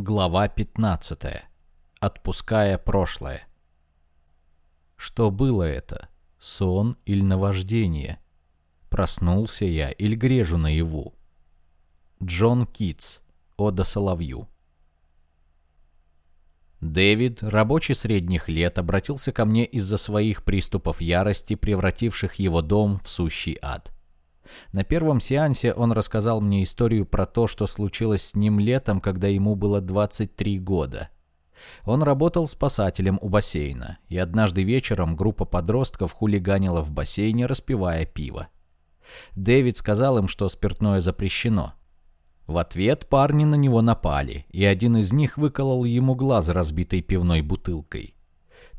Глава 15. Отпуская прошлое. Что было это? Сон или наваждение? Проснулся я или грежу наяву? Джон Китс. Ода Соловью. Дэвид, рабочий средних лет, обратился ко мне из-за своих приступов ярости, превративших его дом в сущий ад. На первом сеансе он рассказал мне историю про то, что случилось с ним летом, когда ему было 23 года. Он работал спасателем у бассейна, и однажды вечером группа подростков хулиганила в бассейне, распивая пиво. Дэвид сказал им, что спиртное запрещено. В ответ парни на него напали, и один из них выколол ему глаз разбитой пивной бутылкой.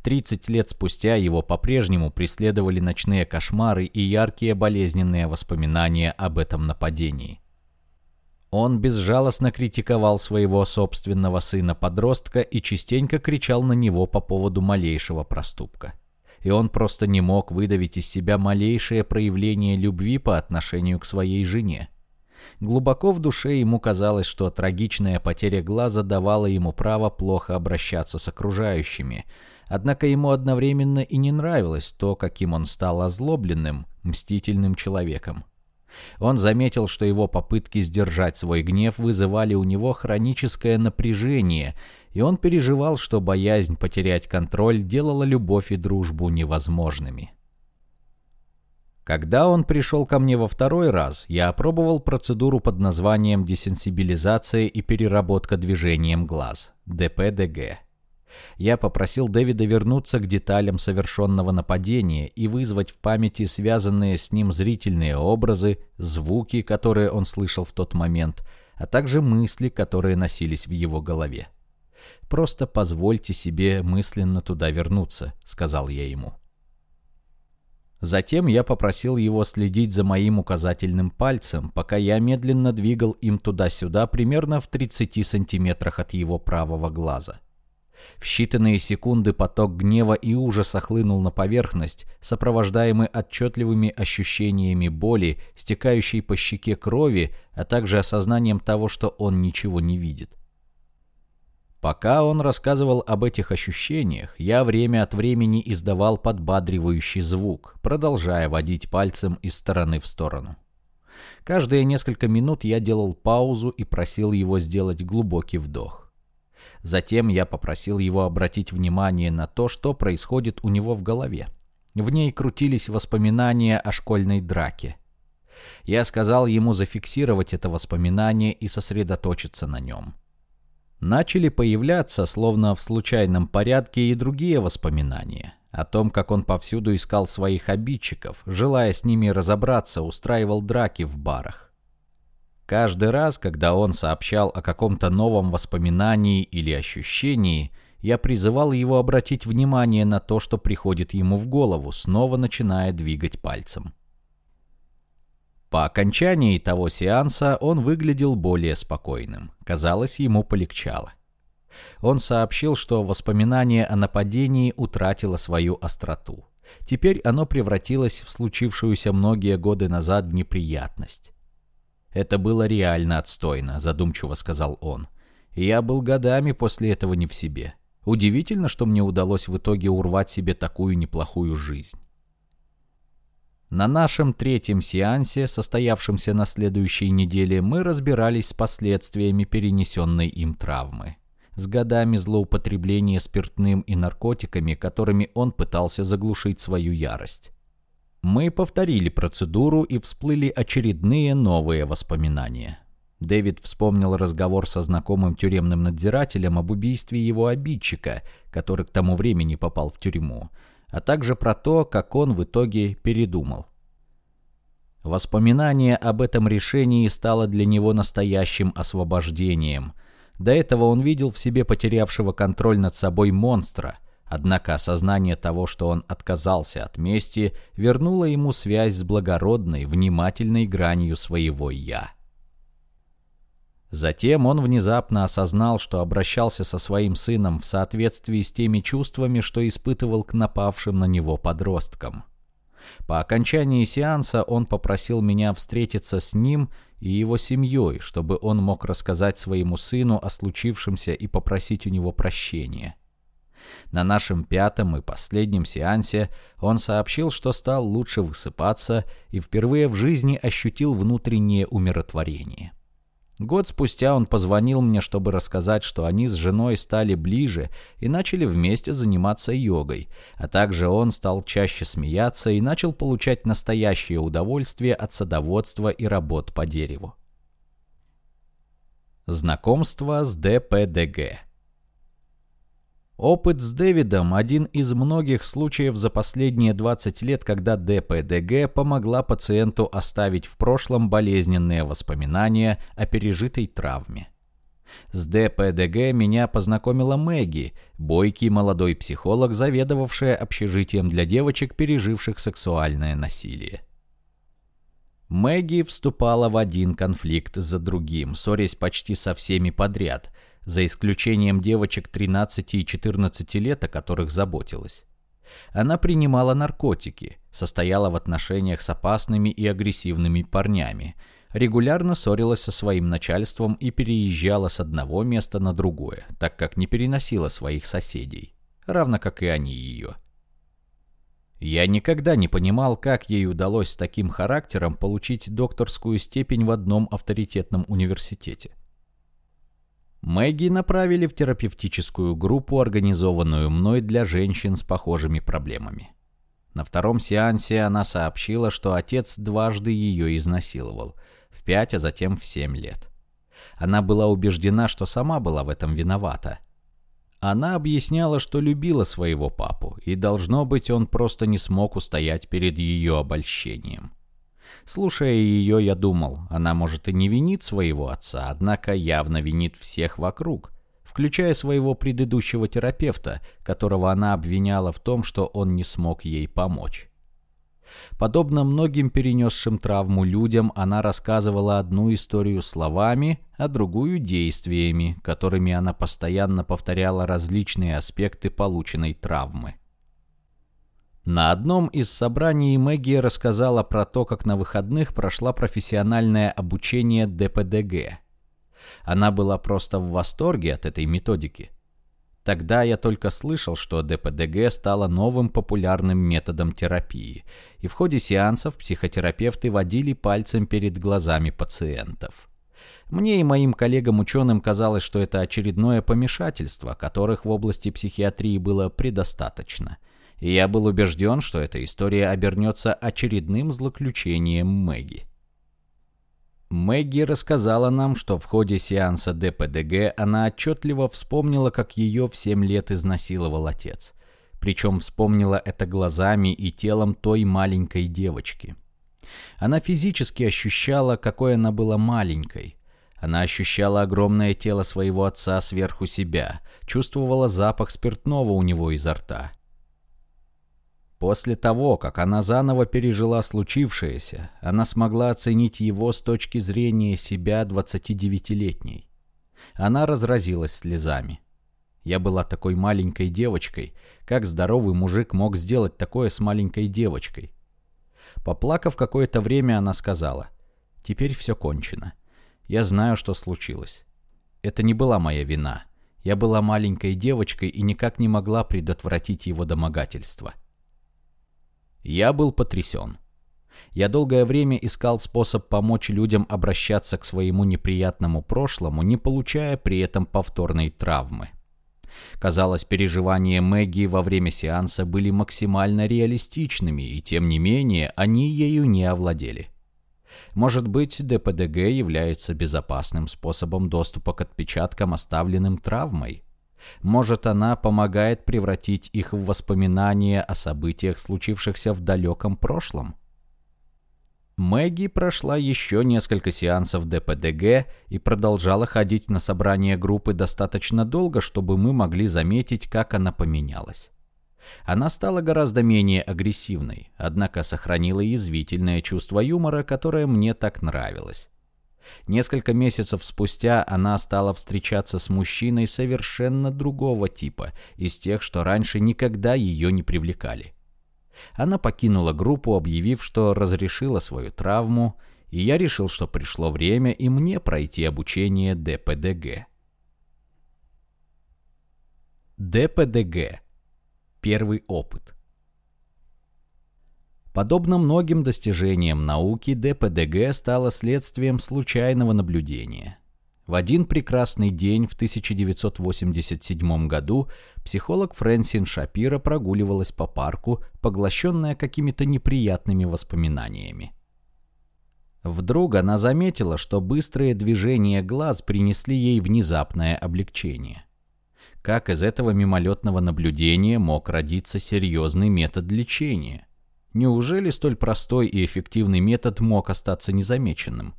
30 лет спустя его по-прежнему преследовали ночные кошмары и яркие болезненные воспоминания об этом нападении. Он безжалостно критиковал своего собственного сына-подростка и частенько кричал на него по поводу малейшего проступка. И он просто не мог выдавить из себя малейшее проявление любви по отношению к своей жене. Глубоко в душе ему казалось, что трагичная потеря глаза давала ему право плохо обращаться с окружающими. Однако ему одновременно и не нравилось то, каким он стал озлобленным, мстительным человеком. Он заметил, что его попытки сдержать свой гнев вызывали у него хроническое напряжение, и он переживал, что боязнь потерять контроль делала любовь и дружбу невозможными. Когда он пришел ко мне во второй раз, я опробовал процедуру под названием десенсибилизация и переработка движением глаз, ДПДГ. Я попросил Дэвида вернуться к деталям совершенного нападения и вызвать в памяти связанные с ним зрительные образы, звуки, которые он слышал в тот момент, а также мысли, которые носились в его голове. «Просто позвольте себе мысленно туда вернуться», — сказал я ему. Затем я попросил его следить за моим указательным пальцем, пока я медленно двигал им туда-сюда примерно в 30 сантиметрах от его правого глаза. В считанные секунды поток гнева и ужаса хлынул на поверхность, сопровождаемый отчетливыми ощущениями боли, стекающей по щеке крови, а также осознанием того, что он ничего не видит. Пока он рассказывал об этих ощущениях, я время от времени издавал подбадривающий звук, продолжая водить пальцем из стороны в сторону. Каждые несколько минут я делал паузу и просил его сделать глубокий вдох. Затем я попросил его обратить внимание на то, что происходит у него в голове. В ней крутились воспоминания о школьной драке. Я сказал ему зафиксировать это воспоминание и сосредоточиться на нем. Начали появляться, словно в случайном порядке, и другие воспоминания. О том, как он повсюду искал своих обидчиков, желая с ними разобраться, устраивал драки в барах. Каждый раз, когда он сообщал о каком-то новом воспоминании или ощущении, я призывал его обратить внимание на то, что приходит ему в голову, снова начиная двигать пальцем. По окончании того сеанса он выглядел более спокойным. Казалось, ему полегчало. Он сообщил, что воспоминание о нападении утратило свою остроту. Теперь оно превратилось в случившуюся многие годы назад неприятность. «Это было реально отстойно», — задумчиво сказал он. «Я был годами после этого не в себе. Удивительно, что мне удалось в итоге урвать себе такую неплохую жизнь». На нашем третьем сеансе, состоявшемся на следующей неделе, мы разбирались с последствиями перенесенной им травмы. С годами злоупотребления спиртным и наркотиками, которыми он пытался заглушить свою ярость. Мы повторили процедуру и всплыли очередные новые воспоминания. Дэвид вспомнил разговор со знакомым тюремным надзирателем об убийстве его обидчика, который к тому времени попал в тюрьму, а также про то, как он в итоге передумал. Воспоминание об этом решении стало для него настоящим освобождением. До этого он видел в себе потерявшего контроль над собой монстра, однако осознание того, что он отказался от мести, вернуло ему связь с благородной, внимательной гранью своего «я». Затем он внезапно осознал, что обращался со своим сыном в соответствии с теми чувствами, что испытывал к напавшим на него подросткам. По окончании сеанса он попросил меня встретиться с ним и его семьей, чтобы он мог рассказать своему сыну о случившемся и попросить у него прощения. На нашем пятом и последнем сеансе он сообщил, что стал лучше высыпаться и впервые в жизни ощутил внутреннее умиротворение. Год спустя он позвонил мне, чтобы рассказать, что они с женой стали ближе и начали вместе заниматься йогой, а также он стал чаще смеяться и начал получать настоящее удовольствие от садоводства и работ по дереву. Знакомство с ДПДГ Опыт с Дэвидом – один из многих случаев за последние 20 лет, когда ДПДГ помогла пациенту оставить в прошлом болезненные воспоминания о пережитой травме. С ДПДГ меня познакомила Мэгги, бойкий молодой психолог, заведовавшая общежитием для девочек, переживших сексуальное насилие. Мэгги вступала в один конфликт за другим, ссорясь почти со всеми подряд – за исключением девочек 13 и 14 лет, о которых заботилась. Она принимала наркотики, состояла в отношениях с опасными и агрессивными парнями, регулярно ссорилась со своим начальством и переезжала с одного места на другое, так как не переносила своих соседей, равно как и они ее. Я никогда не понимал, как ей удалось с таким характером получить докторскую степень в одном авторитетном университете. Мэгги направили в терапевтическую группу, организованную мной для женщин с похожими проблемами. На втором сеансе она сообщила, что отец дважды ее изнасиловал, в пять, а затем в семь лет. Она была убеждена, что сама была в этом виновата. Она объясняла, что любила своего папу, и, должно быть, он просто не смог устоять перед ее обольщением. Слушая ее, я думал, она может и не винит своего отца, однако явно винит всех вокруг, включая своего предыдущего терапевта, которого она обвиняла в том, что он не смог ей помочь. Подобно многим перенесшим травму людям, она рассказывала одну историю словами, а другую действиями, которыми она постоянно повторяла различные аспекты полученной травмы. На одном из собраний Мэгги рассказала про то, как на выходных прошла профессиональное обучение ДПДГ. Она была просто в восторге от этой методики. Тогда я только слышал, что ДПДГ стало новым популярным методом терапии, и в ходе сеансов психотерапевты водили пальцем перед глазами пациентов. Мне и моим коллегам-ученым казалось, что это очередное помешательство, которых в области психиатрии было предостаточно – и я был убежден, что эта история обернется очередным злоключением Мэгги. Мэгги рассказала нам, что в ходе сеанса ДПДГ она отчетливо вспомнила, как ее в 7 лет изнасиловал отец. Причем вспомнила это глазами и телом той маленькой девочки. Она физически ощущала, какой она была маленькой. Она ощущала огромное тело своего отца сверху себя, чувствовала запах спиртного у него изо рта. После того, как она заново пережила случившееся, она смогла оценить его с точки зрения себя 29-летней. Она разразилась слезами. Я была такой маленькой девочкой. Как здоровый мужик мог сделать такое с маленькой девочкой? Поплакав какое-то время, она сказала, «Теперь все кончено. Я знаю, что случилось. Это не была моя вина. Я была маленькой девочкой и никак не могла предотвратить его домогательство». Я был потрясен. Я долгое время искал способ помочь людям обращаться к своему неприятному прошлому, не получая при этом повторной травмы. Казалось, переживания Мэгги во время сеанса были максимально реалистичными, и тем не менее они ею не овладели. Может быть, ДПДГ является безопасным способом доступа к отпечаткам, оставленным травмой? Может, она помогает превратить их в воспоминания о событиях, случившихся в далеком прошлом? Мэгги прошла еще несколько сеансов ДПДГ и продолжала ходить на собрания группы достаточно долго, чтобы мы могли заметить, как она поменялась. Она стала гораздо менее агрессивной, однако сохранила язвительное чувство юмора, которое мне так нравилось. Несколько месяцев спустя она стала встречаться с мужчиной совершенно другого типа, из тех, что раньше никогда ее не привлекали. Она покинула группу, объявив, что разрешила свою травму, и я решил, что пришло время и мне пройти обучение ДПДГ. ДПДГ. Первый опыт. Подобно многим достижениям науки, ДПДГ стало следствием случайного наблюдения. В один прекрасный день в 1987 году психолог Фрэнсин Шапира прогуливалась по парку, поглощенная какими-то неприятными воспоминаниями. Вдруг она заметила, что быстрые движения глаз принесли ей внезапное облегчение. Как из этого мимолетного наблюдения мог родиться серьезный метод лечения? Неужели столь простой и эффективный метод мог остаться незамеченным?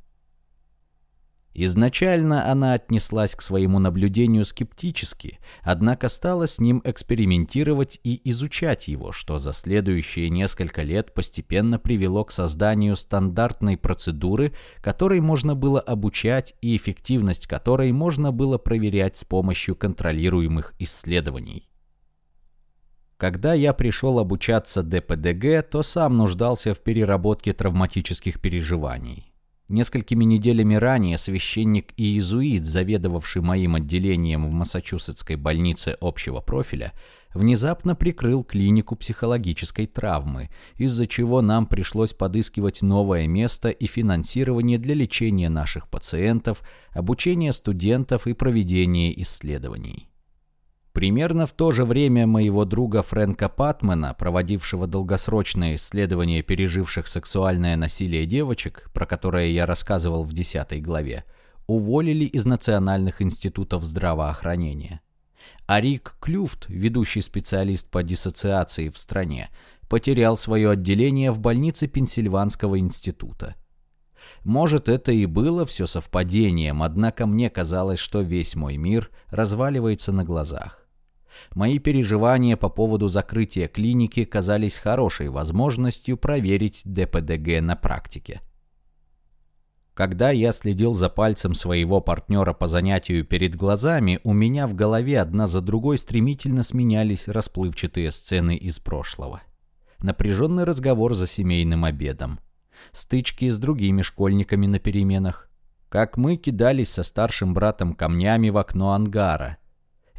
Изначально она отнеслась к своему наблюдению скептически, однако стала с ним экспериментировать и изучать его, что за следующие несколько лет постепенно привело к созданию стандартной процедуры, которой можно было обучать и эффективность которой можно было проверять с помощью контролируемых исследований. Когда я пришел обучаться ДПДГ, то сам нуждался в переработке травматических переживаний. Несколькими неделями ранее священник и иезуит, заведовавший моим отделением в Массачусетской больнице общего профиля, внезапно прикрыл клинику психологической травмы, из-за чего нам пришлось подыскивать новое место и финансирование для лечения наших пациентов, обучения студентов и проведения исследований. Примерно в то же время моего друга Фрэнка Патмана, проводившего долгосрочное исследование переживших сексуальное насилие девочек, про которое я рассказывал в 10 главе, уволили из национальных институтов здравоохранения. А Рик Клюфт, ведущий специалист по диссоциации в стране, потерял свое отделение в больнице Пенсильванского института. Может, это и было все совпадением, однако мне казалось, что весь мой мир разваливается на глазах. Мои переживания по поводу закрытия клиники казались хорошей возможностью проверить ДПДГ на практике. Когда я следил за пальцем своего партнера по занятию перед глазами, у меня в голове одна за другой стремительно сменялись расплывчатые сцены из прошлого. Напряженный разговор за семейным обедом. Стычки с другими школьниками на переменах. Как мы кидались со старшим братом камнями в окно ангара.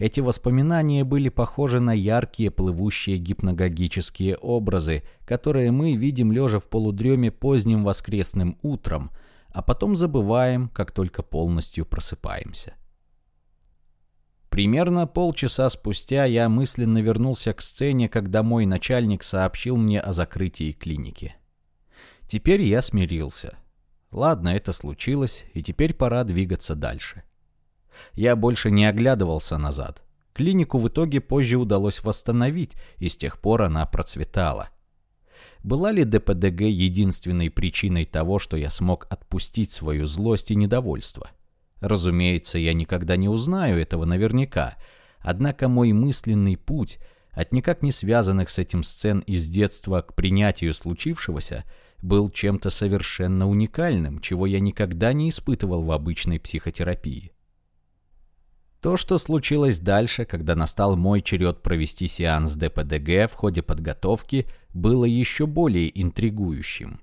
Эти воспоминания были похожи на яркие плывущие гипногогические образы, которые мы видим лежа в полудреме поздним воскресным утром, а потом забываем, как только полностью просыпаемся. Примерно полчаса спустя я мысленно вернулся к сцене, когда мой начальник сообщил мне о закрытии клиники. Теперь я смирился. Ладно, это случилось, и теперь пора двигаться дальше. Я больше не оглядывался назад. Клинику в итоге позже удалось восстановить, и с тех пор она процветала. Была ли ДПДГ единственной причиной того, что я смог отпустить свою злость и недовольство? Разумеется, я никогда не узнаю этого наверняка, однако мой мысленный путь от никак не связанных с этим сцен из детства к принятию случившегося был чем-то совершенно уникальным, чего я никогда не испытывал в обычной психотерапии. То, что случилось дальше, когда настал мой черед провести сеанс ДПДГ в ходе подготовки, было еще более интригующим.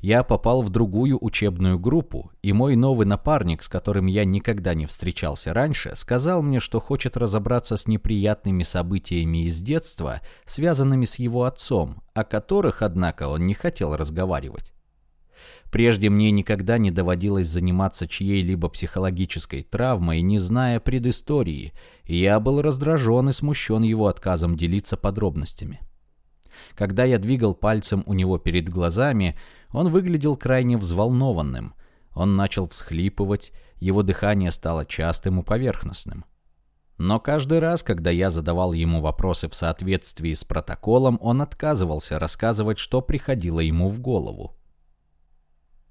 Я попал в другую учебную группу, и мой новый напарник, с которым я никогда не встречался раньше, сказал мне, что хочет разобраться с неприятными событиями из детства, связанными с его отцом, о которых, однако, он не хотел разговаривать. Прежде мне никогда не доводилось заниматься чьей-либо психологической травмой, не зная предыстории, и я был раздражен и смущен его отказом делиться подробностями. Когда я двигал пальцем у него перед глазами, он выглядел крайне взволнованным. Он начал всхлипывать, его дыхание стало частым и поверхностным. Но каждый раз, когда я задавал ему вопросы в соответствии с протоколом, он отказывался рассказывать, что приходило ему в голову.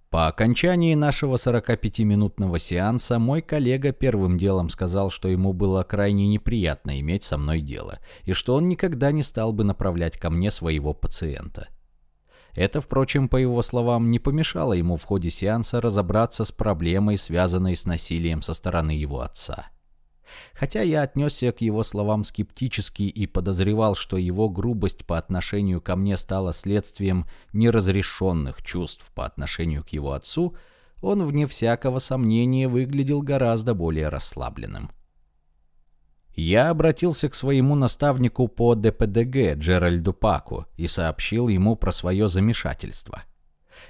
По окончании нашего 45-минутного сеанса мой коллега первым делом сказал, что ему было крайне неприятно иметь со мной дело, и что он никогда не стал бы направлять ко мне своего пациента. Это, впрочем, по его словам, не помешало ему в ходе сеанса разобраться с проблемой, связанной с насилием со стороны его отца. Хотя я отнесся к его словам скептически и подозревал, что его грубость по отношению ко мне стала следствием неразрешенных чувств по отношению к его отцу, он, вне всякого сомнения, выглядел гораздо более расслабленным. Я обратился к своему наставнику по ДПДГ Джеральду Паку и сообщил ему про свое замешательство –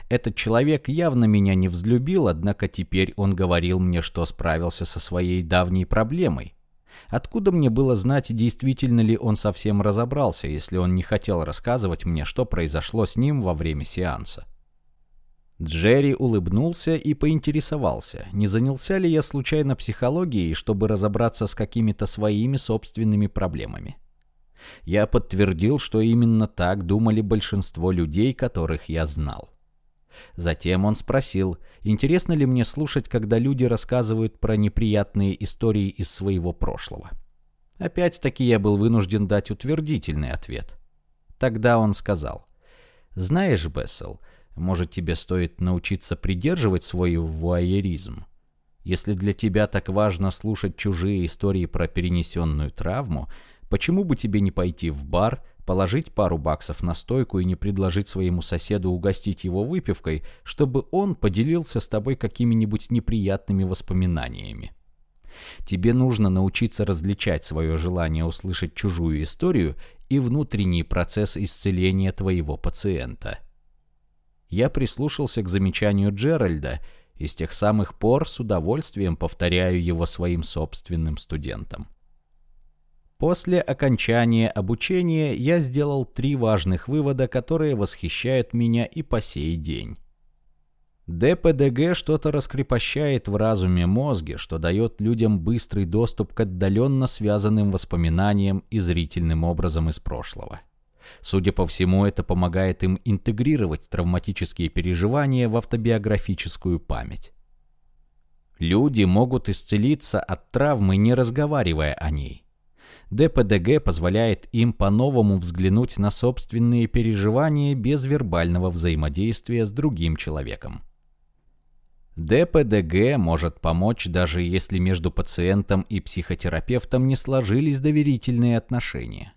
этот человек явно меня не взлюбил, однако теперь он говорил мне, что справился со своей давней проблемой. Откуда мне было знать, действительно ли он совсем разобрался, если он не хотел рассказывать мне, что произошло с ним во время сеанса? Джерри улыбнулся и поинтересовался, не занялся ли я случайно психологией, чтобы разобраться с какими-то своими собственными проблемами. Я подтвердил, что именно так думали большинство людей, которых я знал. Затем он спросил, интересно ли мне слушать, когда люди рассказывают про неприятные истории из своего прошлого. Опять-таки я был вынужден дать утвердительный ответ. Тогда он сказал, «Знаешь, Бессел, может тебе стоит научиться придерживать свой вуайеризм? Если для тебя так важно слушать чужие истории про перенесенную травму, почему бы тебе не пойти в бар, положить пару баксов на стойку и не предложить своему соседу угостить его выпивкой, чтобы он поделился с тобой какими-нибудь неприятными воспоминаниями. Тебе нужно научиться различать свое желание услышать чужую историю и внутренний процесс исцеления твоего пациента. Я прислушался к замечанию Джеральда и с тех самых пор с удовольствием повторяю его своим собственным студентам. После окончания обучения я сделал три важных вывода, которые восхищают меня и по сей день. ДПДГ что-то раскрепощает в разуме мозге, что дает людям быстрый доступ к отдаленно связанным воспоминаниям и зрительным образом из прошлого. Судя по всему, это помогает им интегрировать травматические переживания в автобиографическую память. Люди могут исцелиться от травмы, не разговаривая о ней. ДПДГ позволяет им по-новому взглянуть на собственные переживания без вербального взаимодействия с другим человеком. ДПДГ может помочь даже если между пациентом и психотерапевтом не сложились доверительные отношения.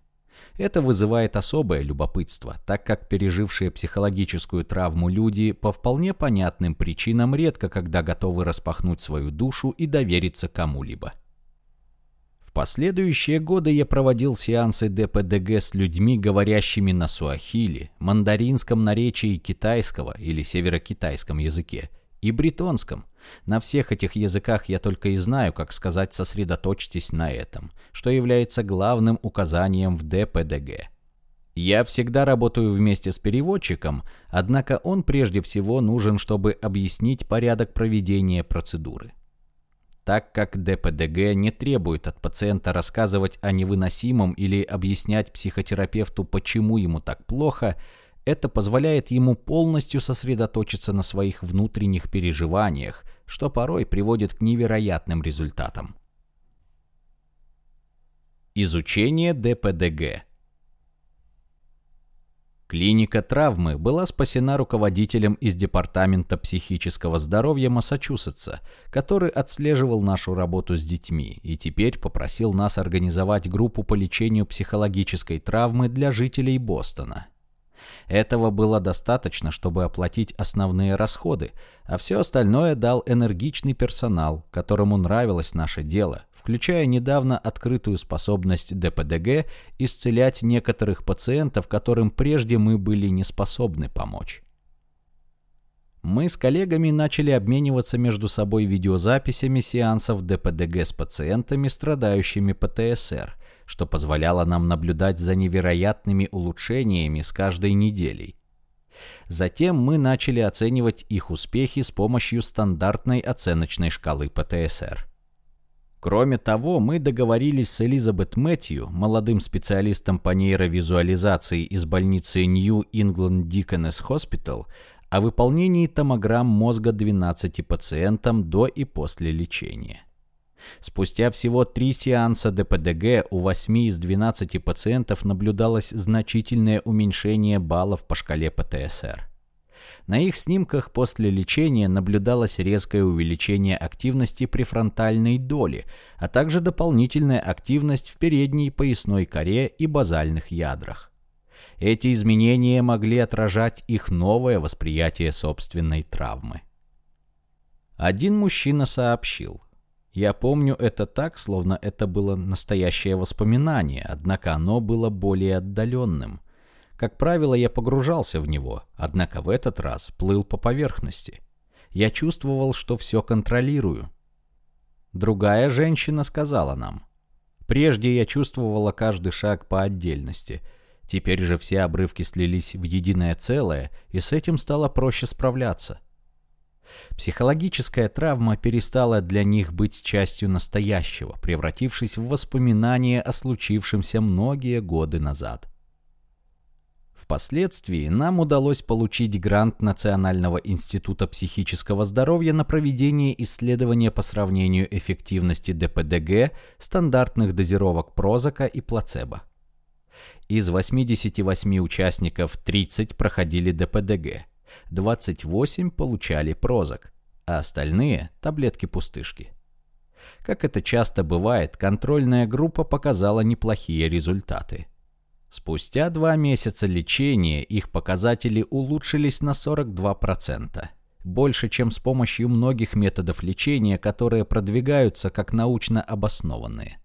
Это вызывает особое любопытство, так как пережившие психологическую травму люди по вполне понятным причинам редко когда готовы распахнуть свою душу и довериться кому-либо. Последующие годы я проводил сеансы ДПДГ с людьми, говорящими на суахили, мандаринском наречии китайского или северокитайском языке и бретонском. На всех этих языках я только и знаю, как сказать «сосредоточьтесь на этом», что является главным указанием в ДПДГ. Я всегда работаю вместе с переводчиком, однако он прежде всего нужен, чтобы объяснить порядок проведения процедуры. Так как ДПДГ не требует от пациента рассказывать о невыносимом или объяснять психотерапевту, почему ему так плохо, это позволяет ему полностью сосредоточиться на своих внутренних переживаниях, что порой приводит к невероятным результатам. Изучение ДПДГ Клиника травмы была спасена руководителем из Департамента психического здоровья Массачусетса, который отслеживал нашу работу с детьми и теперь попросил нас организовать группу по лечению психологической травмы для жителей Бостона. Этого было достаточно, чтобы оплатить основные расходы, а все остальное дал энергичный персонал, которому нравилось наше дело, включая недавно открытую способность ДПДГ исцелять некоторых пациентов, которым прежде мы были не способны помочь. Мы с коллегами начали обмениваться между собой видеозаписями сеансов ДПДГ с пациентами, страдающими ПТСР, что позволяло нам наблюдать за невероятными улучшениями с каждой неделей. Затем мы начали оценивать их успехи с помощью стандартной оценочной шкалы ПТСР. Кроме того, мы договорились с Элизабет Мэтью, молодым специалистом по нейровизуализации из больницы New England Deaconess Hospital, о выполнении томограмм мозга 12 пациентам до и после лечения. Спустя всего три сеанса ДПДГ у 8 из 12 пациентов наблюдалось значительное уменьшение баллов по шкале ПТСР. На их снимках после лечения наблюдалось резкое увеличение активности префронтальной доли, а также дополнительная активность в передней поясной коре и базальных ядрах. Эти изменения могли отражать их новое восприятие собственной травмы. Один мужчина сообщил. Я помню это так, словно это было настоящее воспоминание, однако оно было более отдаленным – как правило, я погружался в него, однако в этот раз плыл по поверхности. Я чувствовал, что все контролирую. Другая женщина сказала нам. Прежде я чувствовала каждый шаг по отдельности. Теперь же все обрывки слились в единое целое, и с этим стало проще справляться. Психологическая травма перестала для них быть частью настоящего, превратившись в воспоминание о случившемся многие годы назад. Впоследствии нам удалось получить грант Национального института психического здоровья на проведение исследования по сравнению эффективности ДПДГ, стандартных дозировок прозака и плацебо. Из 88 участников 30 проходили ДПДГ, 28 получали прозак, а остальные – таблетки-пустышки. Как это часто бывает, контрольная группа показала неплохие результаты – Спустя два месяца лечения их показатели улучшились на 42%. Больше, чем с помощью многих методов лечения, которые продвигаются как научно обоснованные.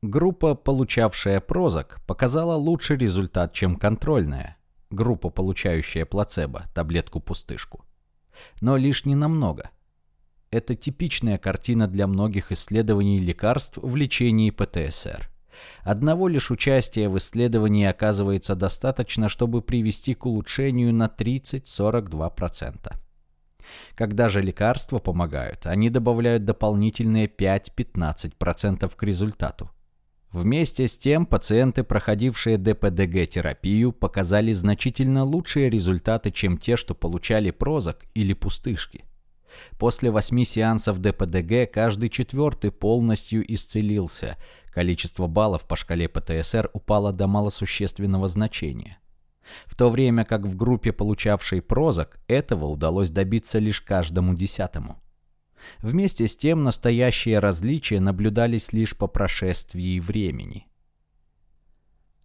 Группа, получавшая прозак, показала лучший результат, чем контрольная. Группа, получающая плацебо, таблетку-пустышку. Но лишь ненамного. Это типичная картина для многих исследований лекарств в лечении ПТСР. Одного лишь участия в исследовании оказывается достаточно, чтобы привести к улучшению на 30-42%. Когда же лекарства помогают, они добавляют дополнительные 5-15% к результату. Вместе с тем, пациенты, проходившие ДПДГ-терапию, показали значительно лучшие результаты, чем те, что получали прозак или пустышки. После восьми сеансов ДПДГ каждый четвертый полностью исцелился, Количество баллов по шкале ПТСР упало до малосущественного значения. В то время как в группе, получавшей прозак, этого удалось добиться лишь каждому десятому. Вместе с тем настоящие различия наблюдались лишь по прошествии времени.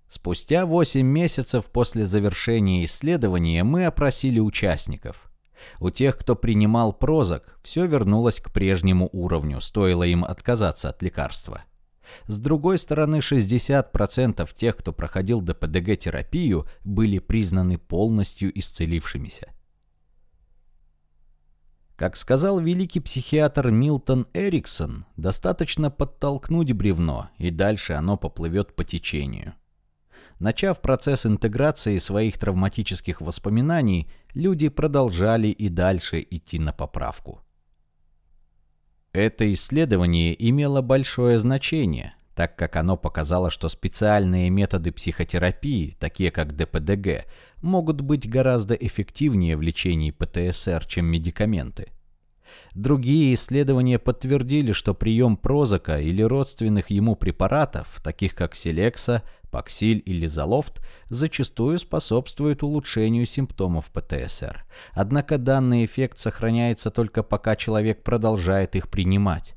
Спустя 8 месяцев после завершения исследования мы опросили участников. У тех, кто принимал прозак, все вернулось к прежнему уровню, стоило им отказаться от лекарства. С другой стороны, 60% тех, кто проходил ДПДГ-терапию, были признаны полностью исцелившимися. Как сказал великий психиатр Милтон Эриксон, достаточно подтолкнуть бревно, и дальше оно поплывет по течению. Начав процесс интеграции своих травматических воспоминаний, люди продолжали и дальше идти на поправку. Это исследование имело большое значение, так как оно показало, что специальные методы психотерапии, такие как ДПДГ, могут быть гораздо эффективнее в лечении ПТСР, чем медикаменты. Другие исследования подтвердили, что прием прозака или родственных ему препаратов, таких как селекса, паксиль или залофт, зачастую способствует улучшению симптомов ПТСР. Однако данный эффект сохраняется только пока человек продолжает их принимать.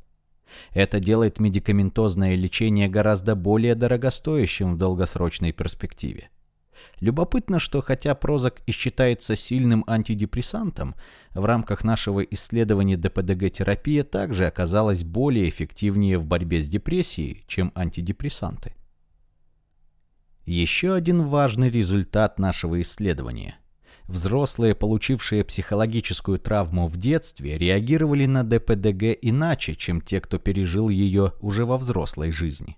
Это делает медикаментозное лечение гораздо более дорогостоящим в долгосрочной перспективе. Любопытно, что хотя Прозак и считается сильным антидепрессантом, в рамках нашего исследования ДПДГ-терапия также оказалась более эффективнее в борьбе с депрессией, чем антидепрессанты. Еще один важный результат нашего исследования. Взрослые, получившие психологическую травму в детстве, реагировали на ДПДГ иначе, чем те, кто пережил ее уже во взрослой жизни.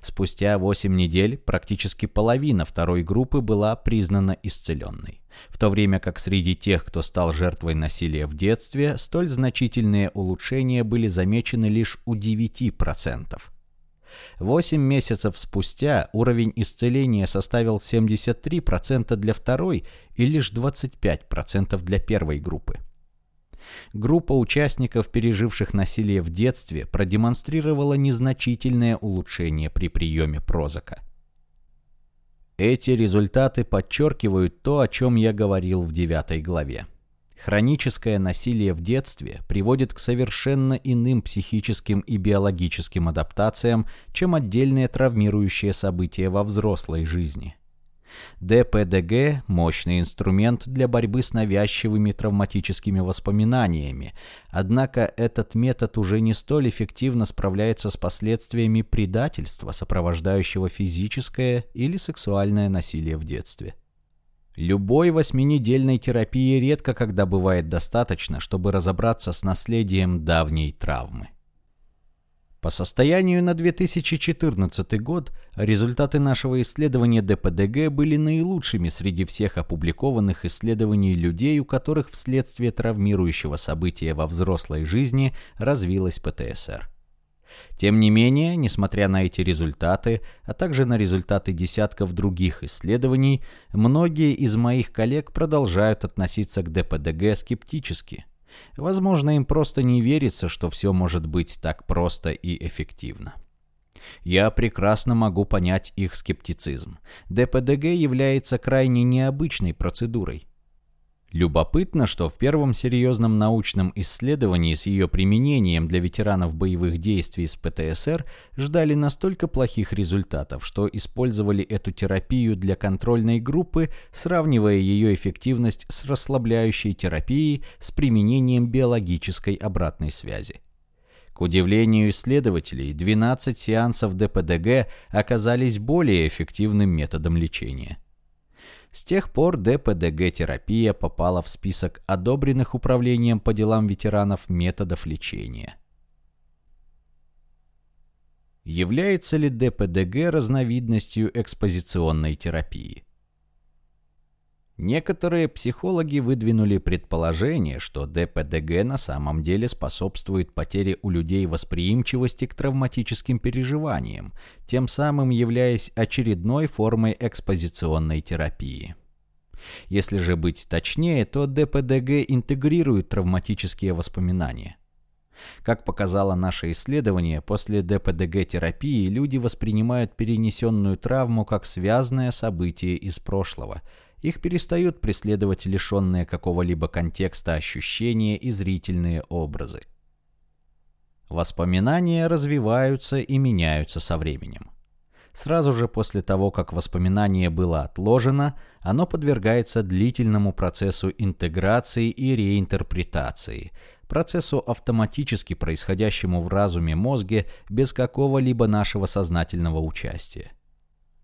Спустя 8 недель практически половина второй группы была признана исцеленной, в то время как среди тех, кто стал жертвой насилия в детстве, столь значительные улучшения были замечены лишь у 9%. Восемь месяцев спустя уровень исцеления составил 73% для второй и лишь 25% для первой группы. Группа участников, переживших насилие в детстве, продемонстрировала незначительное улучшение при приеме прозака. Эти результаты подчеркивают то, о чем я говорил в девятой главе. Хроническое насилие в детстве приводит к совершенно иным психическим и биологическим адаптациям, чем отдельные травмирующие события во взрослой жизни. ДПДГ – мощный инструмент для борьбы с навязчивыми травматическими воспоминаниями, однако этот метод уже не столь эффективно справляется с последствиями предательства, сопровождающего физическое или сексуальное насилие в детстве. Любой восьминедельной терапии редко когда бывает достаточно, чтобы разобраться с наследием давней травмы. По состоянию на 2014 год результаты нашего исследования ДПДГ были наилучшими среди всех опубликованных исследований людей, у которых вследствие травмирующего события во взрослой жизни развилась ПТСР. Тем не менее, несмотря на эти результаты, а также на результаты десятков других исследований, многие из моих коллег продолжают относиться к ДПДГ скептически – Возможно, им просто не верится, что все может быть так просто и эффективно. Я прекрасно могу понять их скептицизм. ДПДГ является крайне необычной процедурой. Любопытно, что в первом серьезном научном исследовании с ее применением для ветеранов боевых действий с ПТСР ждали настолько плохих результатов, что использовали эту терапию для контрольной группы, сравнивая ее эффективность с расслабляющей терапией с применением биологической обратной связи. К удивлению исследователей, 12 сеансов ДПДГ оказались более эффективным методом лечения. С тех пор ДПДГ-терапия попала в список одобренных Управлением по делам ветеранов методов лечения. Является ли ДПДГ разновидностью экспозиционной терапии? Некоторые психологи выдвинули предположение, что ДПДГ на самом деле способствует потере у людей восприимчивости к травматическим переживаниям, тем самым являясь очередной формой экспозиционной терапии. Если же быть точнее, то ДПДГ интегрирует травматические воспоминания. Как показало наше исследование, после ДПДГ-терапии люди воспринимают перенесенную травму как связанное событие из прошлого – их перестают преследовать лишенные какого-либо контекста ощущения и зрительные образы. Воспоминания развиваются и меняются со временем. Сразу же после того, как воспоминание было отложено, оно подвергается длительному процессу интеграции и реинтерпретации, процессу автоматически происходящему в разуме мозге без какого-либо нашего сознательного участия.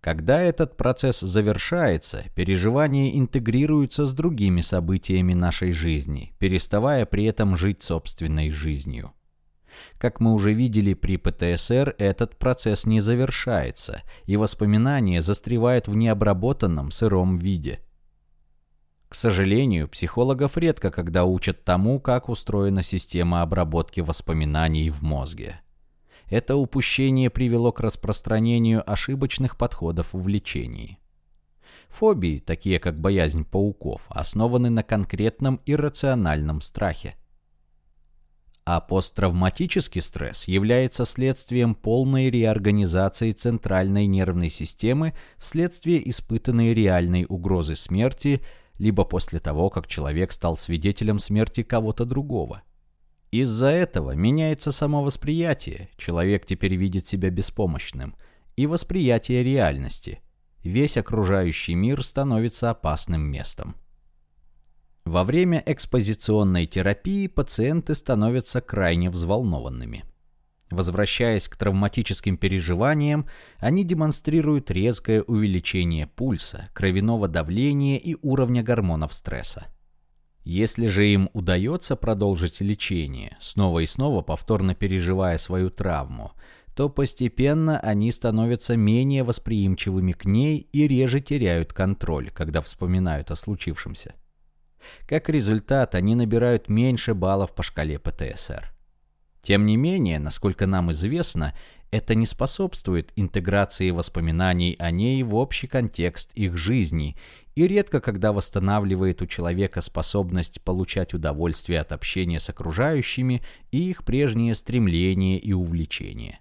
Когда этот процесс завершается, переживания интегрируются с другими событиями нашей жизни, переставая при этом жить собственной жизнью. Как мы уже видели при ПТСР, этот процесс не завершается, и воспоминания застревают в необработанном сыром виде. К сожалению, психологов редко когда учат тому, как устроена система обработки воспоминаний в мозге. Это упущение привело к распространению ошибочных подходов в лечении. Фобии, такие как боязнь пауков, основаны на конкретном иррациональном страхе. А посттравматический стресс является следствием полной реорганизации центральной нервной системы вследствие испытанной реальной угрозы смерти, либо после того, как человек стал свидетелем смерти кого-то другого – из-за этого меняется само восприятие, человек теперь видит себя беспомощным, и восприятие реальности. Весь окружающий мир становится опасным местом. Во время экспозиционной терапии пациенты становятся крайне взволнованными. Возвращаясь к травматическим переживаниям, они демонстрируют резкое увеличение пульса, кровяного давления и уровня гормонов стресса. Если же им удается продолжить лечение, снова и снова повторно переживая свою травму, то постепенно они становятся менее восприимчивыми к ней и реже теряют контроль, когда вспоминают о случившемся. Как результат, они набирают меньше баллов по шкале ПТСР. Тем не менее, насколько нам известно, это не способствует интеграции воспоминаний о ней в общий контекст их жизни и редко когда восстанавливает у человека способность получать удовольствие от общения с окружающими и их прежние стремления и увлечения.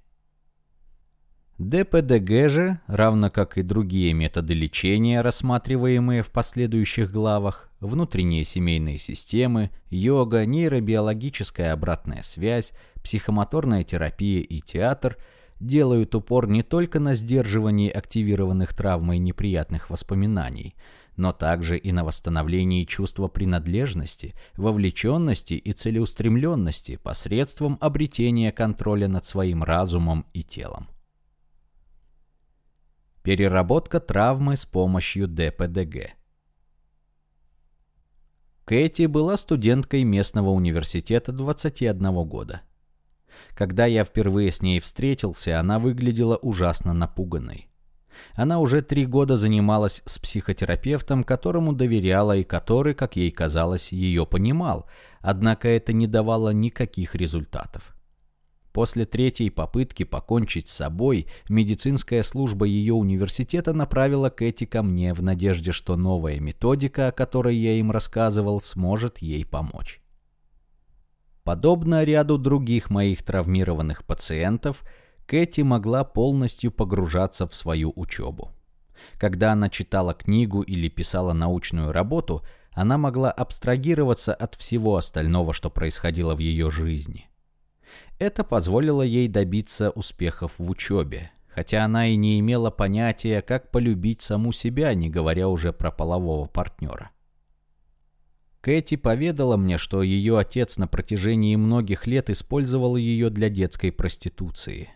ДПДГ же, равно как и другие методы лечения, рассматриваемые в последующих главах, внутренние семейные системы, йога, нейробиологическая обратная связь, психомоторная терапия и театр – делают упор не только на сдерживании активированных травмой неприятных воспоминаний, но также и на восстановлении чувства принадлежности, вовлеченности и целеустремленности посредством обретения контроля над своим разумом и телом. Переработка травмы с помощью ДПДГ. Кэти была студенткой местного университета 21 года. Когда я впервые с ней встретился, она выглядела ужасно напуганной. Она уже три года занималась с психотерапевтом, которому доверяла и который, как ей казалось, ее понимал, однако это не давало никаких результатов. После третьей попытки покончить с собой, медицинская служба ее университета направила Кэти ко мне в надежде, что новая методика, о которой я им рассказывал, сможет ей помочь. Подобно ряду других моих травмированных пациентов, Кэти могла полностью погружаться в свою учебу. Когда она читала книгу или писала научную работу, она могла абстрагироваться от всего остального, что происходило в ее жизни. Это позволило ей добиться успехов в учебе, хотя она и не имела понятия, как полюбить саму себя, не говоря уже про полового партнера. Кэти поведала мне, что ее отец на протяжении многих лет использовал ее для детской проституции.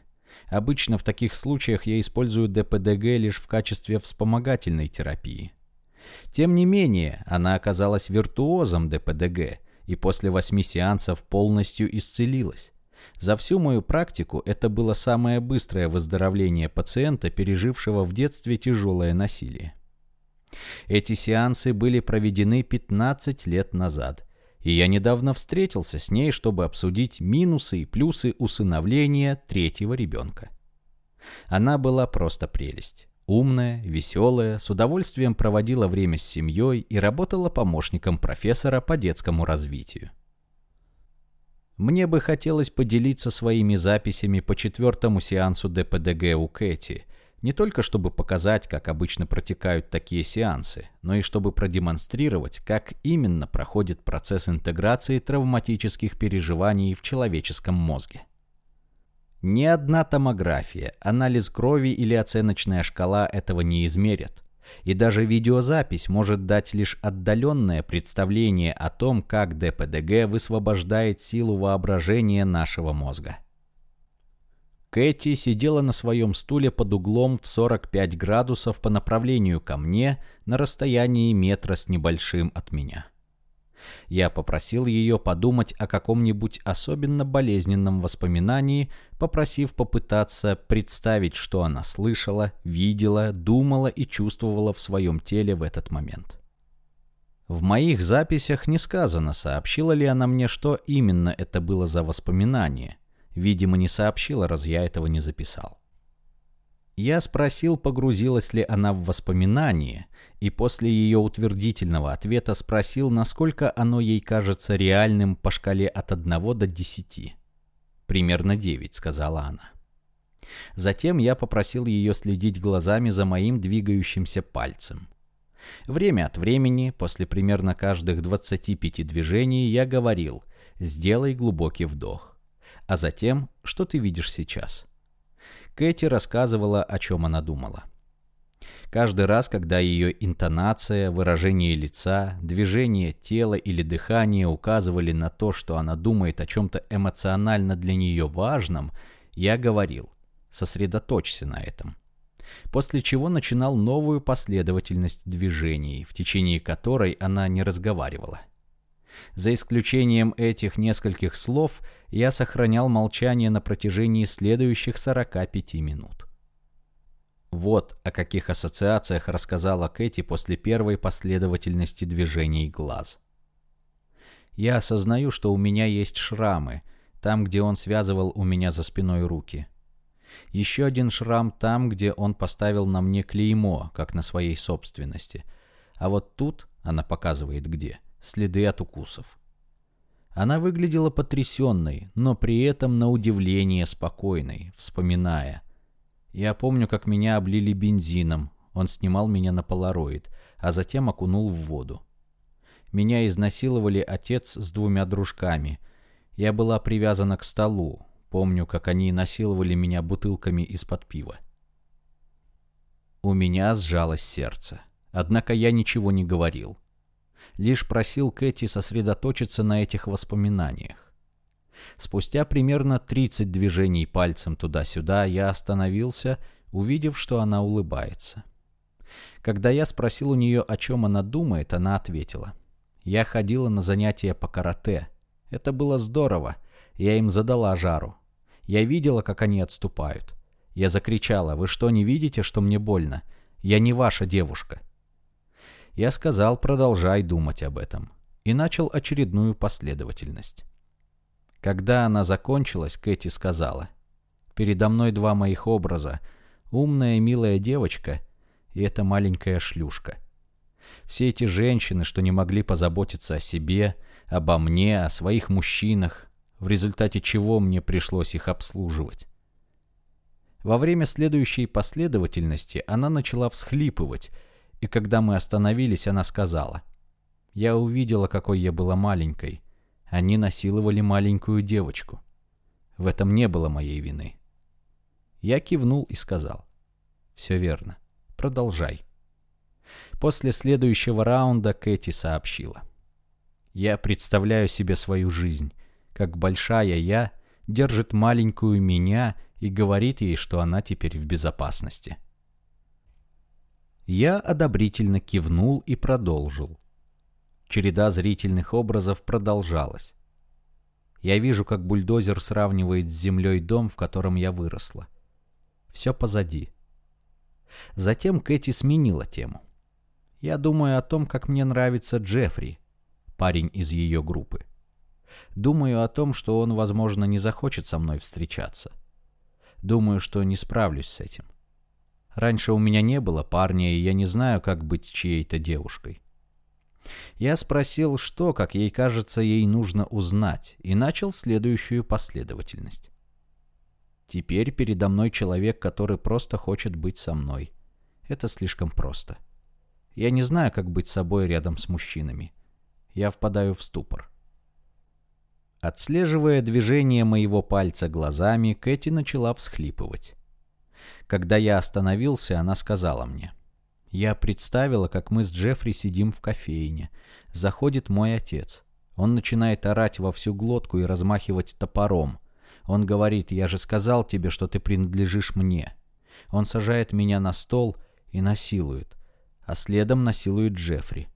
Обычно в таких случаях я использую ДПДГ лишь в качестве вспомогательной терапии. Тем не менее, она оказалась виртуозом ДПДГ и после восьми сеансов полностью исцелилась. За всю мою практику это было самое быстрое выздоровление пациента, пережившего в детстве тяжелое насилие. Эти сеансы были проведены 15 лет назад, и я недавно встретился с ней, чтобы обсудить минусы и плюсы усыновления третьего ребенка. Она была просто прелесть. Умная, веселая, с удовольствием проводила время с семьей и работала помощником профессора по детскому развитию. Мне бы хотелось поделиться своими записями по четвертому сеансу ДПДГ у Кэти – не только чтобы показать, как обычно протекают такие сеансы, но и чтобы продемонстрировать, как именно проходит процесс интеграции травматических переживаний в человеческом мозге. Ни одна томография, анализ крови или оценочная шкала этого не измерят. И даже видеозапись может дать лишь отдаленное представление о том, как ДПДГ высвобождает силу воображения нашего мозга. Кэти сидела на своем стуле под углом в 45 градусов по направлению ко мне на расстоянии метра с небольшим от меня. Я попросил ее подумать о каком-нибудь особенно болезненном воспоминании, попросив попытаться представить, что она слышала, видела, думала и чувствовала в своем теле в этот момент. В моих записях не сказано, сообщила ли она мне, что именно это было за воспоминание – Видимо, не сообщила, раз я этого не записал. Я спросил, погрузилась ли она в воспоминания, и после ее утвердительного ответа спросил, насколько оно ей кажется реальным по шкале от 1 до 10. «Примерно 9», — сказала она. Затем я попросил ее следить глазами за моим двигающимся пальцем. Время от времени, после примерно каждых 25 движений, я говорил «сделай глубокий вдох» а затем, что ты видишь сейчас. Кэти рассказывала, о чем она думала. Каждый раз, когда ее интонация, выражение лица, движение тела или дыхание указывали на то, что она думает о чем-то эмоционально для нее важном, я говорил «сосредоточься на этом». После чего начинал новую последовательность движений, в течение которой она не разговаривала. За исключением этих нескольких слов, я сохранял молчание на протяжении следующих 45 минут. Вот о каких ассоциациях рассказала Кэти после первой последовательности движений глаз. Я осознаю, что у меня есть шрамы, там, где он связывал у меня за спиной руки. Еще один шрам там, где он поставил на мне клеймо, как на своей собственности. А вот тут, она показывает где, следы от укусов. Она выглядела потрясенной, но при этом на удивление спокойной, вспоминая. Я помню, как меня облили бензином. Он снимал меня на полароид, а затем окунул в воду. Меня изнасиловали отец с двумя дружками. Я была привязана к столу. Помню, как они насиловали меня бутылками из-под пива. У меня сжалось сердце. Однако я ничего не говорил. Лишь просил Кэти сосредоточиться на этих воспоминаниях. Спустя примерно 30 движений пальцем туда-сюда я остановился, увидев, что она улыбается. Когда я спросил у нее, о чем она думает, она ответила. «Я ходила на занятия по карате. Это было здорово. Я им задала жару. Я видела, как они отступают. Я закричала, «Вы что, не видите, что мне больно? Я не ваша девушка». Я сказал, продолжай думать об этом. И начал очередную последовательность. Когда она закончилась, Кэти сказала, «Передо мной два моих образа. Умная и милая девочка и эта маленькая шлюшка. Все эти женщины, что не могли позаботиться о себе, обо мне, о своих мужчинах, в результате чего мне пришлось их обслуживать. Во время следующей последовательности она начала всхлипывать, и когда мы остановились, она сказала, «Я увидела, какой я была маленькой, они насиловали маленькую девочку. В этом не было моей вины. Я кивнул и сказал. Все верно. Продолжай. После следующего раунда Кэти сообщила. Я представляю себе свою жизнь, как большая я держит маленькую меня и говорит ей, что она теперь в безопасности. Я одобрительно кивнул и продолжил. Череда зрительных образов продолжалась. Я вижу, как бульдозер сравнивает с землей дом, в котором я выросла. Все позади. Затем Кэти сменила тему. Я думаю о том, как мне нравится Джеффри, парень из ее группы. Думаю о том, что он, возможно, не захочет со мной встречаться. Думаю, что не справлюсь с этим. Раньше у меня не было парня, и я не знаю, как быть чьей-то девушкой. Я спросил, что, как ей кажется, ей нужно узнать, и начал следующую последовательность. Теперь передо мной человек, который просто хочет быть со мной. Это слишком просто. Я не знаю, как быть собой рядом с мужчинами. Я впадаю в ступор. Отслеживая движение моего пальца глазами, Кэти начала всхлипывать. Когда я остановился, она сказала мне. Я представила, как мы с Джеффри сидим в кофейне. Заходит мой отец. Он начинает орать во всю глотку и размахивать топором. Он говорит, я же сказал тебе, что ты принадлежишь мне. Он сажает меня на стол и насилует, а следом насилует Джеффри.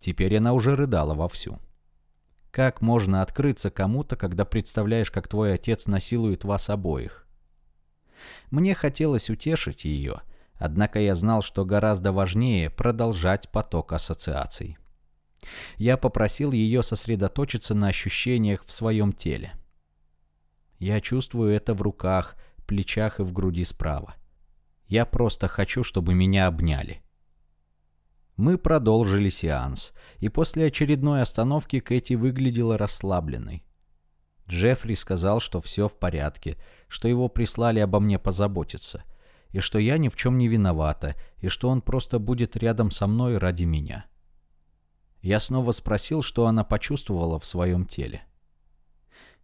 Теперь она уже рыдала вовсю. Как можно открыться кому-то, когда представляешь, как твой отец насилует вас обоих? Мне хотелось утешить ее — Однако я знал, что гораздо важнее продолжать поток ассоциаций. Я попросил ее сосредоточиться на ощущениях в своем теле. Я чувствую это в руках, плечах и в груди справа. Я просто хочу, чтобы меня обняли. Мы продолжили сеанс, и после очередной остановки Кэти выглядела расслабленной. Джеффри сказал, что все в порядке, что его прислали обо мне позаботиться — и что я ни в чем не виновата, и что он просто будет рядом со мной ради меня. Я снова спросил, что она почувствовала в своем теле.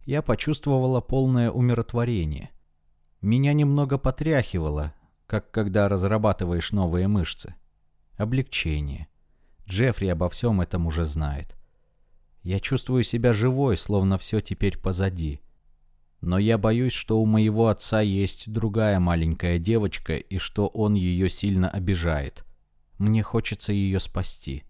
Я почувствовала полное умиротворение. Меня немного потряхивало, как когда разрабатываешь новые мышцы. Облегчение. Джеффри обо всем этом уже знает. Я чувствую себя живой, словно все теперь позади. Но я боюсь, что у моего отца есть другая маленькая девочка и что он ее сильно обижает. Мне хочется ее спасти.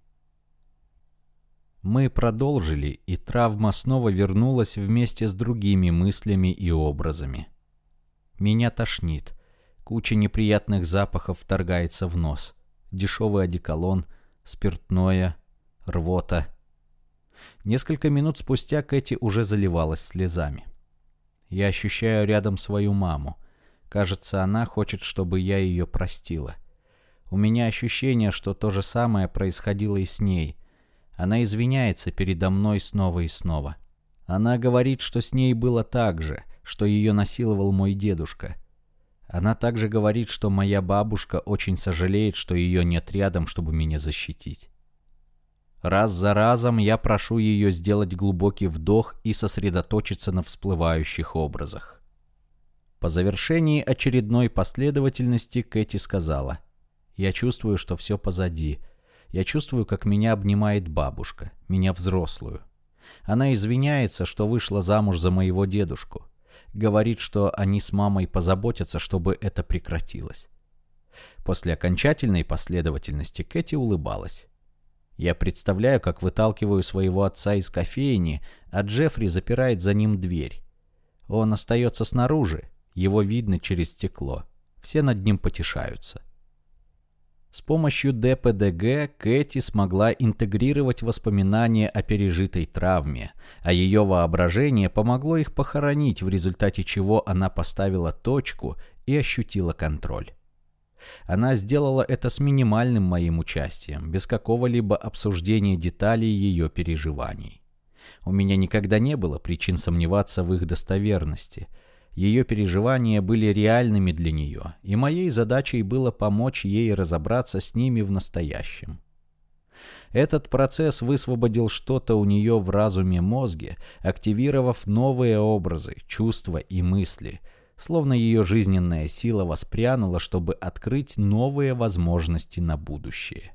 Мы продолжили, и травма снова вернулась вместе с другими мыслями и образами. Меня тошнит. Куча неприятных запахов вторгается в нос. Дешевый одеколон, спиртное, рвота. Несколько минут спустя Кэти уже заливалась слезами. Я ощущаю рядом свою маму. Кажется, она хочет, чтобы я ее простила. У меня ощущение, что то же самое происходило и с ней. Она извиняется передо мной снова и снова. Она говорит, что с ней было так же, что ее насиловал мой дедушка. Она также говорит, что моя бабушка очень сожалеет, что ее нет рядом, чтобы меня защитить. Раз за разом я прошу ее сделать глубокий вдох и сосредоточиться на всплывающих образах. По завершении очередной последовательности Кэти сказала, «Я чувствую, что все позади. Я чувствую, как меня обнимает бабушка, меня взрослую. Она извиняется, что вышла замуж за моего дедушку. Говорит, что они с мамой позаботятся, чтобы это прекратилось. После окончательной последовательности Кэти улыбалась. Я представляю, как выталкиваю своего отца из кофейни, а Джеффри запирает за ним дверь. Он остается снаружи, его видно через стекло. Все над ним потешаются. С помощью ДПДГ Кэти смогла интегрировать воспоминания о пережитой травме, а ее воображение помогло их похоронить, в результате чего она поставила точку и ощутила контроль. Она сделала это с минимальным моим участием, без какого-либо обсуждения деталей ее переживаний. У меня никогда не было причин сомневаться в их достоверности – ее переживания были реальными для нее, и моей задачей было помочь ей разобраться с ними в настоящем. Этот процесс высвободил что-то у нее в разуме мозге, активировав новые образы, чувства и мысли, словно ее жизненная сила воспрянула, чтобы открыть новые возможности на будущее.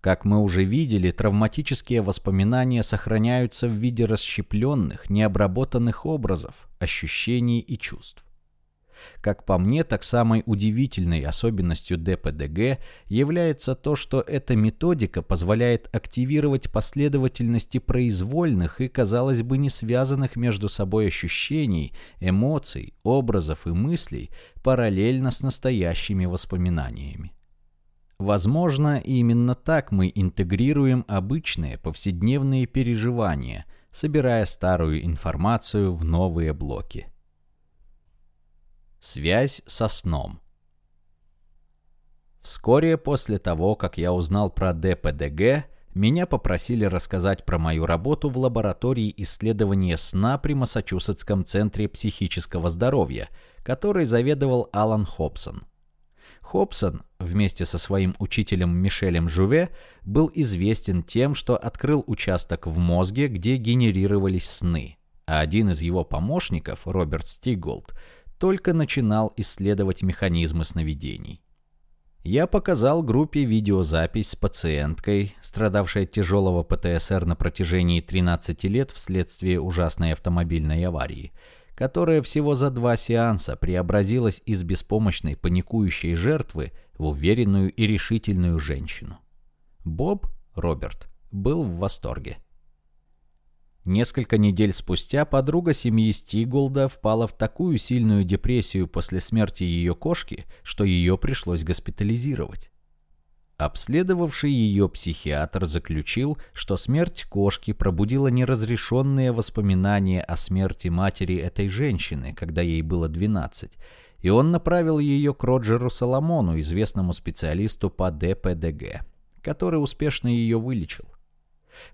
Как мы уже видели, травматические воспоминания сохраняются в виде расщепленных, необработанных образов, ощущений и чувств. Как по мне, так самой удивительной особенностью ДПДГ является то, что эта методика позволяет активировать последовательности произвольных и, казалось бы, не связанных между собой ощущений, эмоций, образов и мыслей параллельно с настоящими воспоминаниями. Возможно, именно так мы интегрируем обычные повседневные переживания, собирая старую информацию в новые блоки. Связь со сном. Вскоре после того, как я узнал про ДПДГ, меня попросили рассказать про мою работу в лаборатории исследования сна при Массачусетском центре психического здоровья, которой заведовал Алан Хобсон. Хобсон вместе со своим учителем Мишелем Жуве был известен тем, что открыл участок в мозге, где генерировались сны, а один из его помощников, Роберт Стиголд, только начинал исследовать механизмы сновидений. Я показал группе видеозапись с пациенткой, страдавшей от тяжелого ПТСР на протяжении 13 лет вследствие ужасной автомобильной аварии – которая всего за два сеанса преобразилась из беспомощной паникующей жертвы в уверенную и решительную женщину. Боб, Роберт, был в восторге. Несколько недель спустя подруга семьи Стиголда впала в такую сильную депрессию после смерти ее кошки, что ее пришлось госпитализировать. Обследовавший ее психиатр заключил, что смерть кошки пробудила неразрешенные воспоминания о смерти матери этой женщины, когда ей было 12, и он направил ее к Роджеру Соломону, известному специалисту по ДПДГ, который успешно ее вылечил.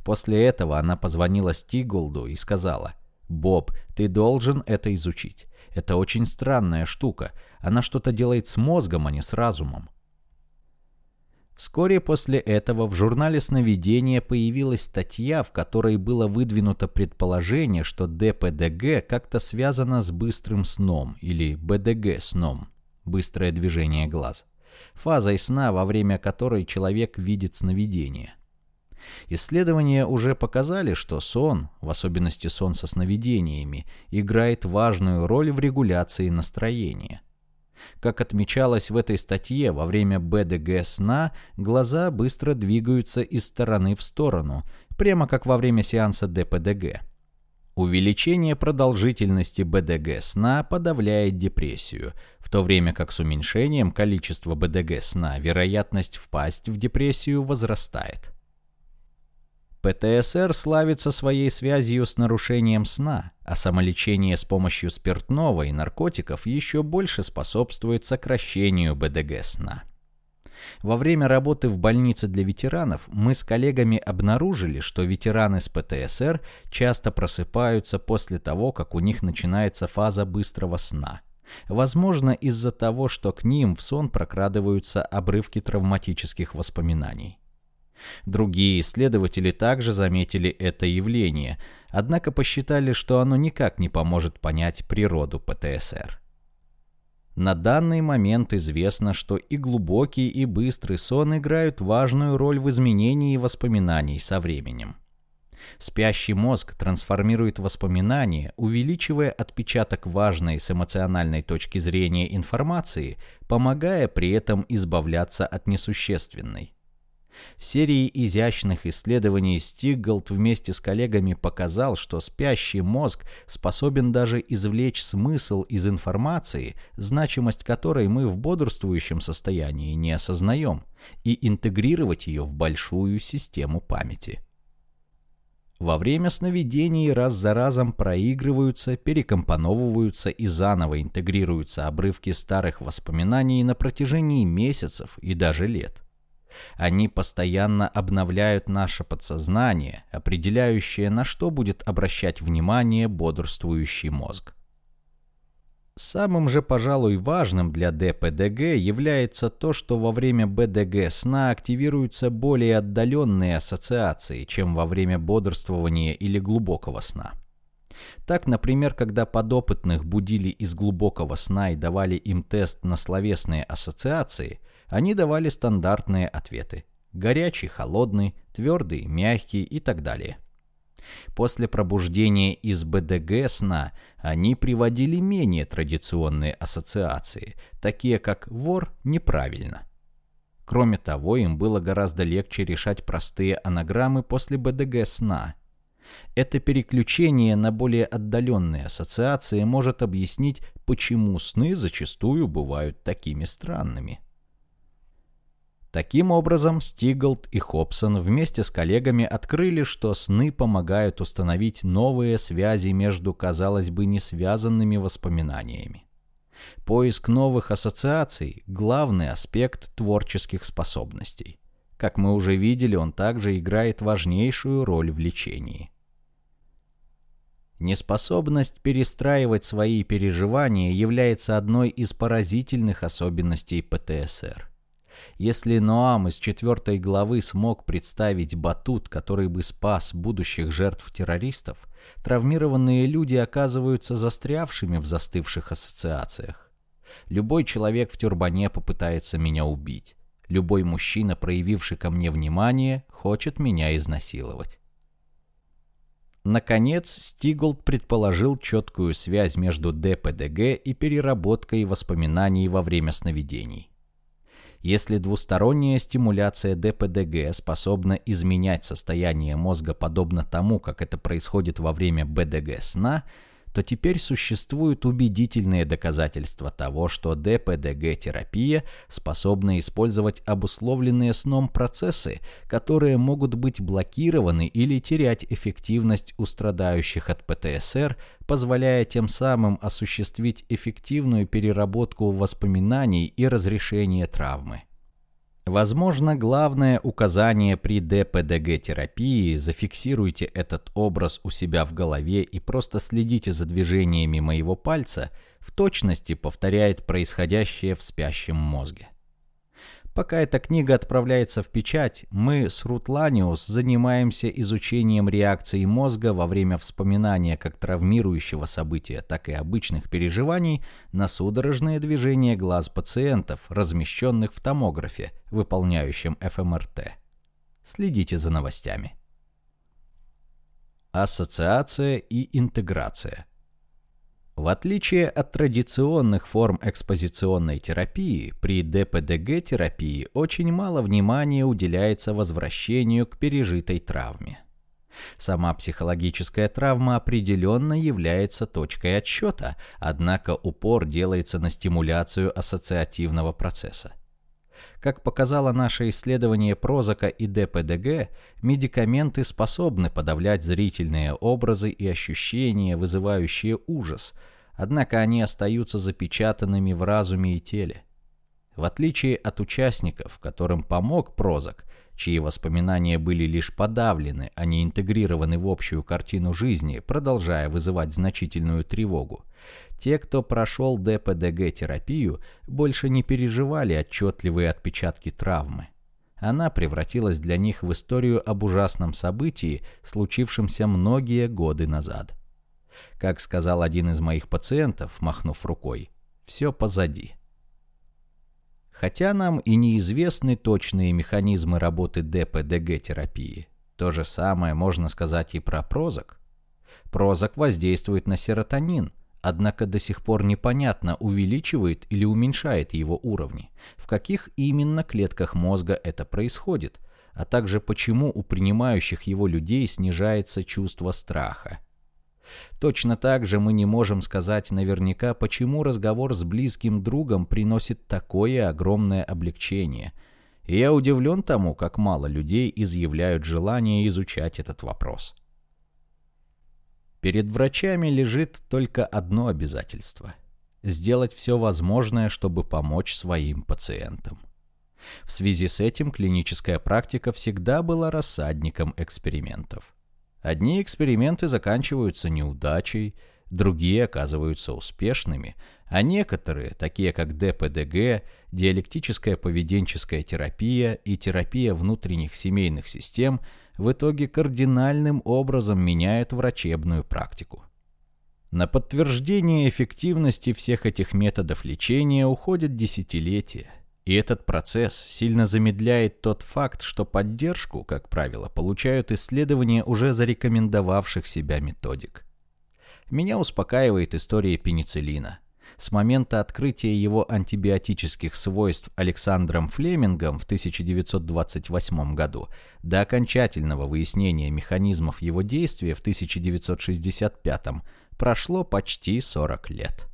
После этого она позвонила Стиголду и сказала, «Боб, ты должен это изучить. Это очень странная штука. Она что-то делает с мозгом, а не с разумом. Вскоре после этого в журнале сновидения появилась статья, в которой было выдвинуто предположение, что ДПДГ как-то связано с быстрым сном или БДГ сном – быстрое движение глаз, фазой сна, во время которой человек видит сновидение. Исследования уже показали, что сон, в особенности сон со сновидениями, играет важную роль в регуляции настроения – как отмечалось в этой статье, во время БДГ сна глаза быстро двигаются из стороны в сторону, прямо как во время сеанса ДПДГ. Увеличение продолжительности БДГ сна подавляет депрессию, в то время как с уменьшением количества БДГ сна вероятность впасть в депрессию возрастает. ПТСР славится своей связью с нарушением сна, а самолечение с помощью спиртного и наркотиков еще больше способствует сокращению БДГ сна. Во время работы в больнице для ветеранов мы с коллегами обнаружили, что ветераны с ПТСР часто просыпаются после того, как у них начинается фаза быстрого сна. Возможно, из-за того, что к ним в сон прокрадываются обрывки травматических воспоминаний. Другие исследователи также заметили это явление, однако посчитали, что оно никак не поможет понять природу ПТСР. На данный момент известно, что и глубокий, и быстрый сон играют важную роль в изменении воспоминаний со временем. Спящий мозг трансформирует воспоминания, увеличивая отпечаток важной с эмоциональной точки зрения информации, помогая при этом избавляться от несущественной. В серии изящных исследований Стиггалд вместе с коллегами показал, что спящий мозг способен даже извлечь смысл из информации, значимость которой мы в бодрствующем состоянии не осознаем, и интегрировать ее в большую систему памяти. Во время сновидений раз за разом проигрываются, перекомпоновываются и заново интегрируются обрывки старых воспоминаний на протяжении месяцев и даже лет. Они постоянно обновляют наше подсознание, определяющее, на что будет обращать внимание бодрствующий мозг. Самым же, пожалуй, важным для ДПДГ является то, что во время БДГ сна активируются более отдаленные ассоциации, чем во время бодрствования или глубокого сна. Так, например, когда подопытных будили из глубокого сна и давали им тест на словесные ассоциации – они давали стандартные ответы. Горячий, холодный, твердый, мягкий и так далее. После пробуждения из БДГ сна они приводили менее традиционные ассоциации, такие как «вор неправильно». Кроме того, им было гораздо легче решать простые анаграммы после БДГ сна. Это переключение на более отдаленные ассоциации может объяснить, почему сны зачастую бывают такими странными. Таким образом, Стиглд и Хобсон вместе с коллегами открыли, что сны помогают установить новые связи между, казалось бы, не связанными воспоминаниями. Поиск новых ассоциаций – главный аспект творческих способностей. Как мы уже видели, он также играет важнейшую роль в лечении. Неспособность перестраивать свои переживания является одной из поразительных особенностей ПТСР. Если Ноам из четвертой главы смог представить батут, который бы спас будущих жертв террористов, травмированные люди оказываются застрявшими в застывших ассоциациях. Любой человек в тюрбане попытается меня убить. Любой мужчина, проявивший ко мне внимание, хочет меня изнасиловать. Наконец, Стиголд предположил четкую связь между ДПДГ и переработкой воспоминаний во время сновидений. Если двусторонняя стимуляция ДПДГ способна изменять состояние мозга подобно тому, как это происходит во время БДГ сна, то теперь существуют убедительные доказательства того, что ДПДГ-терапия способна использовать обусловленные сном процессы, которые могут быть блокированы или терять эффективность у страдающих от ПТСР, позволяя тем самым осуществить эффективную переработку воспоминаний и разрешение травмы. Возможно, главное указание при ДПДГ-терапии – зафиксируйте этот образ у себя в голове и просто следите за движениями моего пальца – в точности повторяет происходящее в спящем мозге. Пока эта книга отправляется в печать, мы с Рутланиус занимаемся изучением реакции мозга во время вспоминания как травмирующего события, так и обычных переживаний на судорожные движения глаз пациентов, размещенных в томографе, выполняющем ФМРТ. Следите за новостями. Ассоциация и интеграция – в отличие от традиционных форм экспозиционной терапии, при ДПДГ-терапии очень мало внимания уделяется возвращению к пережитой травме. Сама психологическая травма определенно является точкой отсчета, однако упор делается на стимуляцию ассоциативного процесса. Как показало наше исследование Прозака и ДПДГ, медикаменты способны подавлять зрительные образы и ощущения, вызывающие ужас, однако они остаются запечатанными в разуме и теле. В отличие от участников, которым помог Прозак, чьи воспоминания были лишь подавлены, а не интегрированы в общую картину жизни, продолжая вызывать значительную тревогу, те, кто прошел ДПДГ-терапию, больше не переживали отчетливые отпечатки травмы. Она превратилась для них в историю об ужасном событии, случившемся многие годы назад. Как сказал один из моих пациентов, махнув рукой, «Все позади». Хотя нам и неизвестны точные механизмы работы ДПДГ-терапии, то же самое можно сказать и про прозак. Прозак воздействует на серотонин – Однако до сих пор непонятно, увеличивает или уменьшает его уровни, в каких именно клетках мозга это происходит, а также почему у принимающих его людей снижается чувство страха. Точно так же мы не можем сказать наверняка, почему разговор с близким другом приносит такое огромное облегчение. И я удивлен тому, как мало людей изъявляют желание изучать этот вопрос. Перед врачами лежит только одно обязательство – сделать все возможное, чтобы помочь своим пациентам. В связи с этим клиническая практика всегда была рассадником экспериментов. Одни эксперименты заканчиваются неудачей, другие оказываются успешными, а некоторые, такие как ДПДГ, диалектическая поведенческая терапия и терапия внутренних семейных систем – в итоге кардинальным образом меняет врачебную практику. На подтверждение эффективности всех этих методов лечения уходят десятилетия, и этот процесс сильно замедляет тот факт, что поддержку, как правило, получают исследования уже зарекомендовавших себя методик. Меня успокаивает история пенициллина с момента открытия его антибиотических свойств Александром Флемингом в 1928 году до окончательного выяснения механизмов его действия в 1965 прошло почти 40 лет.